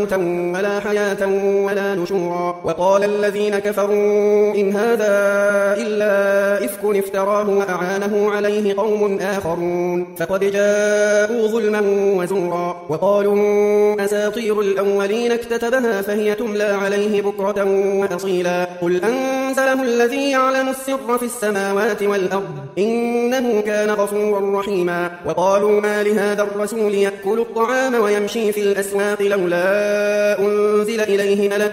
موتا ولا حياة ولا نشورا. وقال الذين كفروا إن هذا إلا إفك افتراه وأعانه عليه قوم آخرون. فقد جاءوا ظلما وزورا. وقالوا أساطير الأولين اكتتبها فهي تملى عليه بكرة وأصيلا. قل أنزله الذي يعلم السر في السماوات والأرض. إنه كان غفورا رحيما. وقالوا ما لهذا الرسول يأكل الطعام ويمشي في الأسواق لولا أنزل إليه ملك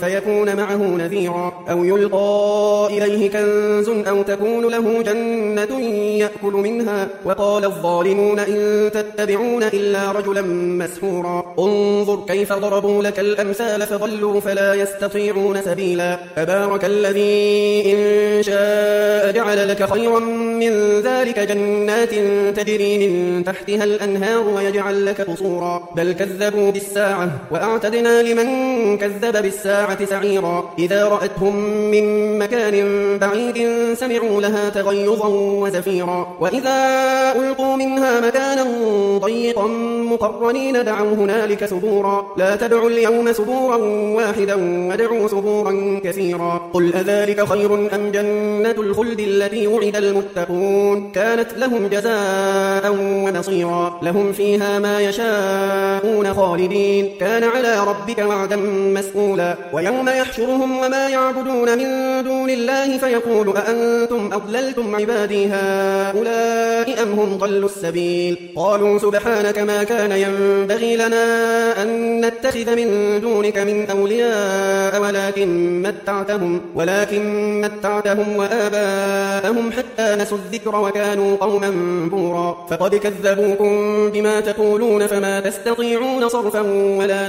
فيكون معه نذيرا أو يلقى إليه كنز أو تكون له جنة يأكل منها. وقال الظالمون إن تتبعون إلا رجلا مسحورا. انظر كيف ضربوا لك الأمثال فضلوا فلا يستطيعون سبيلا. تبارك الذي إن شاء جعل لك خيرا من ذلك جنات تجري من تحتها الأنهار ويجعل لك قصورا. بل كذبوا بالساعة. وأعتدنا لمن كذب بالساعة سعيرا. إذا رأتهم من مكان بعيد سمعوا لها تغيظا وزفيرا. وإذا ألقوا منها مكانا ضيقا مقرنين دعوا هنالك سبورا لا تدعوا اليوم سبورا واحدا ودعوا سبورا كثيرا. قل أذلك خير أم جنة الخلد التي وعد المتقون؟ كانت لهم جزاء ونصيرا. لهم فيها ما يشاءون خالدين. كان على ربك وعدا مسئولا ويوم يحشرهم وما يعبدون من دون الله فيقول أأنتم أضللتم عبادي هؤلاء أم هم ضلوا السبيل؟ قالوا سبحانك ما كان ينبغي لنا أن نتخذ من دونك من أولياء ولكن متعتهم ولكن متعتهم وآباءهم حتى نسوا الذكر وكانوا قوما بورا. فقد كذبوكم بما تقولون فما تستطيعون صرفا ولا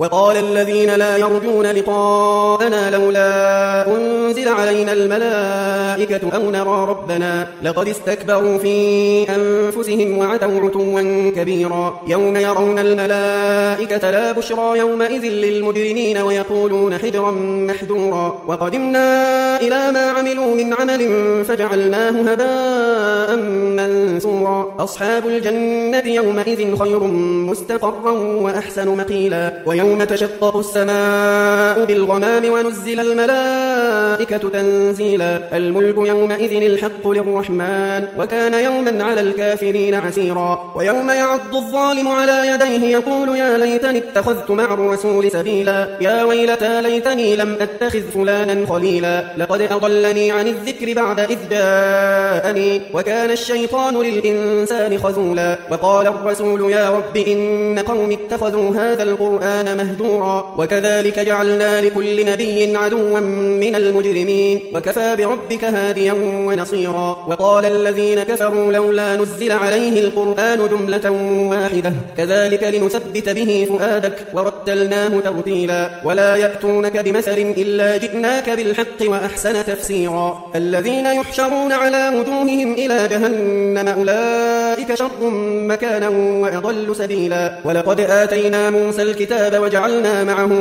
وقال الذين لا يرجون لقاءنا لولا أنزل علينا الملائكة أو نرى ربنا لقد استكبروا في أنفسهم وعتوا عتوا كبيرا. يوم يرون الملائكة لا بشرى يومئذ للمجرمين ويقولون حجرا محذورا وقدمنا إلى ما عملوا من عمل فجعلناه هباء منثورا. أصحاب الجنة يومئذ خير مستقرا وأحسن مقيلا. ويوم يوم تشقق السماء بالغمام ونزل الملائكة تنزيلا. الملك يومئذ الحق للرحمن وكان يوما على الكافرين عسيرا. ويوم يعض الظالم على يديه يقول يا ليتني اتخذت مع الرسول سبيلا. يا ويلتى ليتني لم أتخذ فلانا خليلا. لقد أضلني عن الذكر بعد إذ جاءني. وكان الشيطان للإنسان خذولا. وقال الرسول يا رب إن قوم اتخذوا هذا القرآن مهجورا. وكذلك جعلنا لكل نبي عدوا من المجرمين. وكفى بربك هاديا ونصيرا. وقال الذين كفروا لولا نزل عليه القرآن جملة واحدة. كذلك لنثبت به فؤادك. ورتلناه ترتيلا. ولا يأتونك بمثل إلا جئناك بالحق وأحسن تفسيرا. الذين يحشرون على وجوههم إلى جهنم أولئك شر مكانا وأضل سبيلا. ولقد آتينا موسى الكتاب وجعلنا معه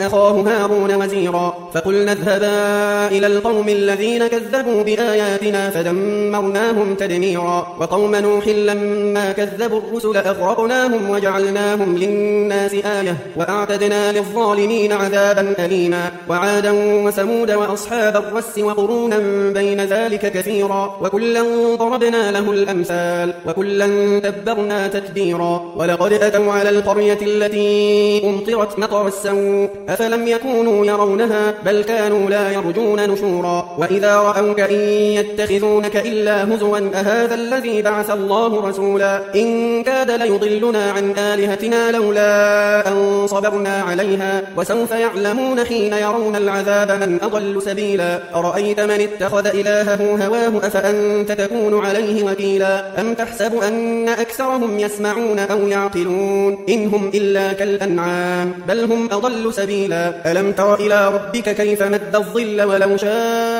أخاه هارون وزيرا. فقلنا اذهبا إلى القوم الذين كذبوا بآياتنا فدمرناهم تدميرا. وقوم نوح لما كذبوا الرسل أغرقناهم وجعلناهم للناس آية. وأعتدنا للظالمين عذابا أليما. وعادا وثمود وأصحاب الرس وقرونا بين ذلك كثيرا. وكلا ضربنا له الأمثال. وكلا تبرنا تتبيرا ولقد أتوا على القرية التي أمطرت مطر السوء. أفلم يكونوا يرونها؟ بل كانوا لا يرجون نشورا. وإذا رأوك إن يتخذونك إلا هزوا أهذا الذي بعث الله رسولا؟ إن كاد ليضلنا عن آلهتنا لولا أن صبرنا عليها. وسوف يعلمون حين يرون العذاب من أضل سبيلا. أرأيت من اتخذ إلهه هواه؟ أفأنت تكون عليه وكيلا؟ أم تحسب أن أكثرهم يسمعون أو يعقلون؟ إن هم إلا كالأنعام. بل هم أضل سبيلا. ألم تر إلى ربك كيف مد الظل ولو شاء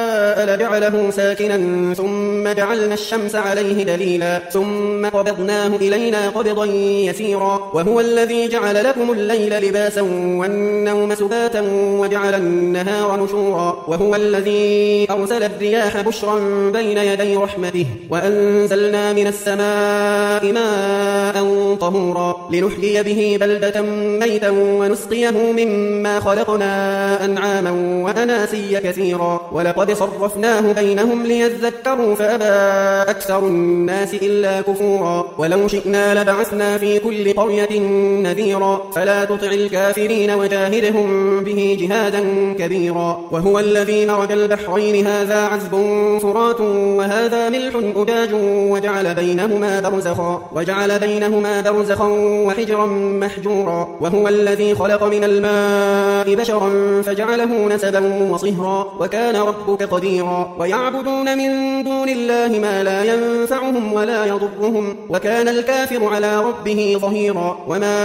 لجعله ساكنا ثم جعلنا الشمس عليه دليلا ثم قبضناه إلينا قبضا يسيرا وهو الذي جعل لكم الليل لباسا والنوم سباتا وجعل النهار نشورا وهو الذي أرسل الرياح بشرا بين يدي رحمته وأنزلنا من السماء ماء طهورا لنحيي به بلدة ميتا ونسقيه مما خلقنا أنعاما وأناسيا كثيرا ولقد صرفناه بينهم ليذكروا فأبى أكثر الناس إلا كفورا. ولو شئنا لبعثنا في كل قرية نذيرا. فلا تطع الكافرين وجاهدهم به جهادا كبيرا. وهو الذي مرج البحرين. هذا عذب فرات وهذا ملح أجاج. وجعل بينهما برزخا. وجعل بينهما برزخا وحجرا محجورا. وهو الذي خلق من الماء بشرا فجعله نسبا وصهرا. وكان ربك قديرا. ويعبدون من دون الله ما لا ينفعهم ولا يضرهم. وكان الكافر على ربه ظهيرا. وما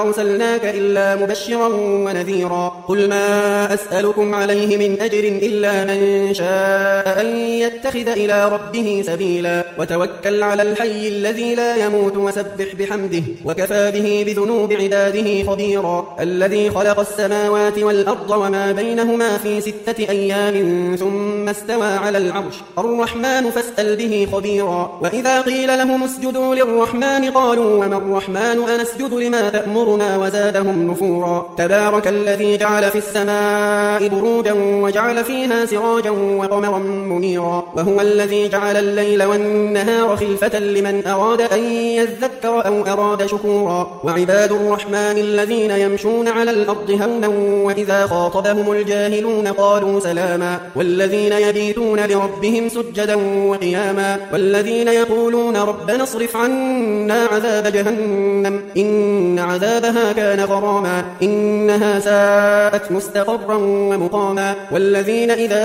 أرسلناك إلا مبشرا ونذيرا. قل ما أسألكم عليه من أجر إلا من شاء أن يتخذ إلى ربه سبيلا. وتوكل على الحي الذي لا يموت وسبح بحمده. وكفى به بذنوب عباده خبيرا. الذي خلق السماوات والأرض وما بينهما في ستة أيام ثم استوى على العرش. الرحمن فاسأل به خبيرا. وإذا قيل لهم اسجدوا للرحمن قالوا وما الرحمن؟ أنسجد لما تأمرنا وزادهم نفورا. تبارك الذي جعل في السماء بروجا وجعل فيها سراجا وقمرا منيرا. وهو الذي جعل الليل والنهار خلفة لمن أراد أن يذكر أو أراد شكورا. وعباد الرحمن الذين يمشون على الأرض هونا وإذا خاطبهم الجاهلون قالوا سلاما. والذين يبيتون لربهم سجدا وقياما والذين يقولون ربنا اصرف عنا عذاب جهنم إن عذابها كان غراما إنها ساءت مستقرا ومقاما والذين إذا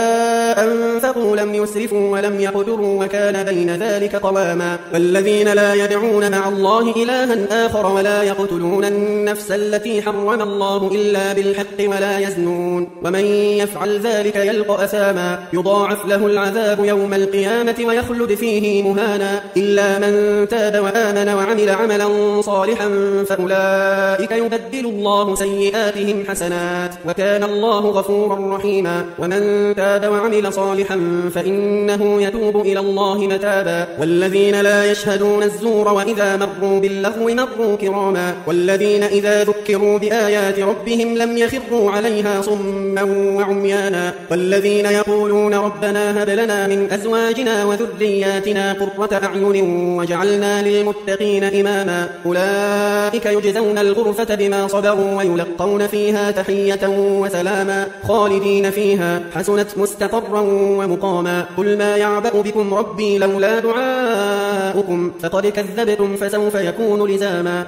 أنفقوا لم يسرفوا ولم يقدروا وكان بين ذلك قواما والذين لا يدعون مع الله إلها آخر ولا يقتلون النفس التي حرم الله إلا بالحق ولا يزنون ومن يفعل ذلك يلقى أثاما يضاعف له العذاب يوم القيامة ويخلد فيه مهانا إلا من تاب وآمن وعمل عملا صالحا فأولئك يبدل الله سيئاتهم حسنات وكان الله غفورا رحيما ومن تاب وعمل صالحا فإنه يتوب إلى الله متابا والذين لا يشهدون الزور وإذا مروا باللغو مروا كراما والذين إذا ذكروا بآيات ربهم لم يخروا عليها صما وعميانا والذين يقولون ربنا هب لنا من أزواجنا وذرياتنا قرة أعين وجعلنا للمتقين إماما. أولئك يجزون الغرفة بما صبروا ويلقون فيها تحية وسلاما خالدين فيها. حسنت مستقرا ومقاما. قل ما يعبأ بكم ربي لولا دعاؤكم فقد كذبتم فسوف يكون لزاما.